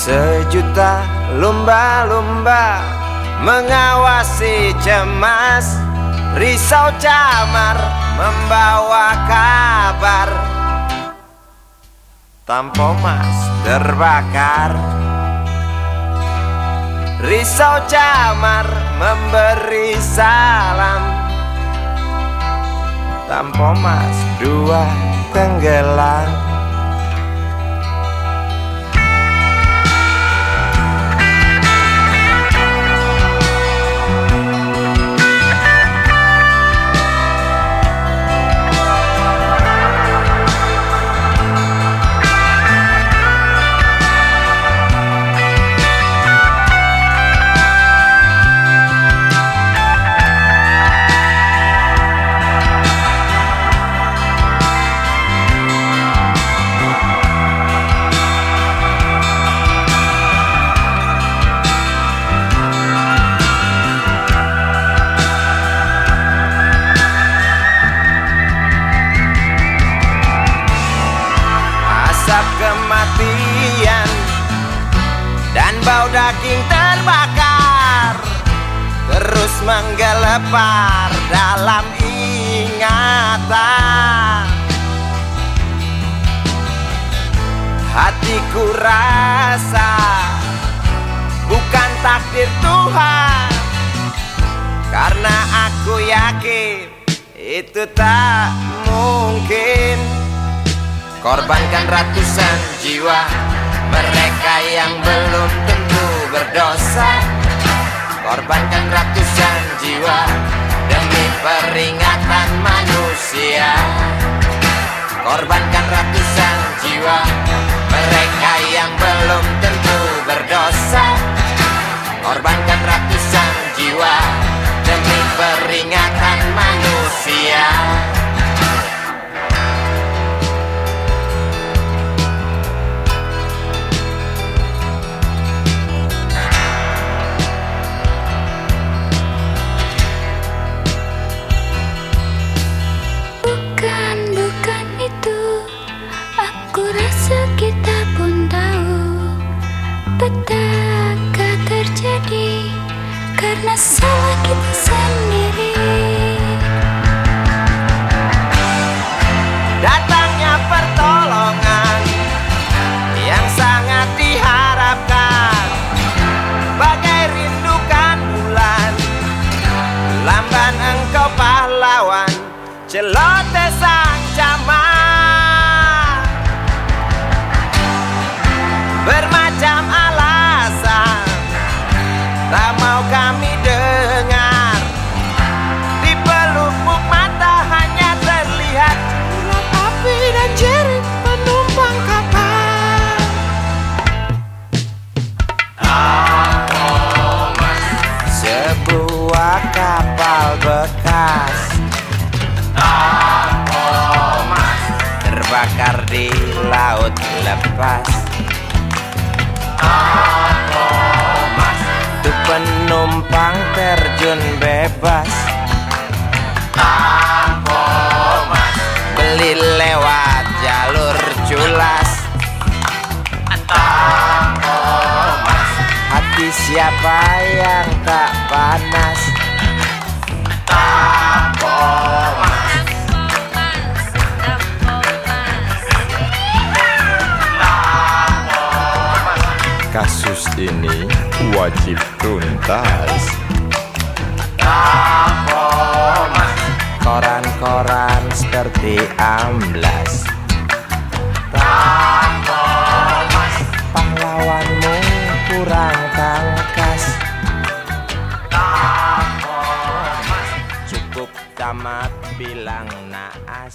Sejuta lumba-lumba mengawasi cemas. Risau camar membawa kabar. Tampomas terbakar. Risau camar memberi salam. Tampomas dua tenggelam daging terbakar Terus menggelepar dalam ingatan. Hatiku rasa Bukan takdir Tuhan Karena aku yakin Itu tak mungkin. Korbankan ratusan jiwa Mereka yang belum tentu berdosa Korbankan ratusan jiwa Demi peringatan manusia. Korbankan ratusan jiwa Mereka yang belum tentu berdosa. Korbankan ratusan jiwa Demi peringatan manusia Terbakar di laut lepas. Thomas Tuh penumpang terjun bebas. Thomas Beli lewat jalur culas. Thomas Hati siapa yang tak panas Kasus ini wajib tuntas. Koran-koran seperti amblas. Pahlawanmu kurang tangkas Cukup tamat bilang naas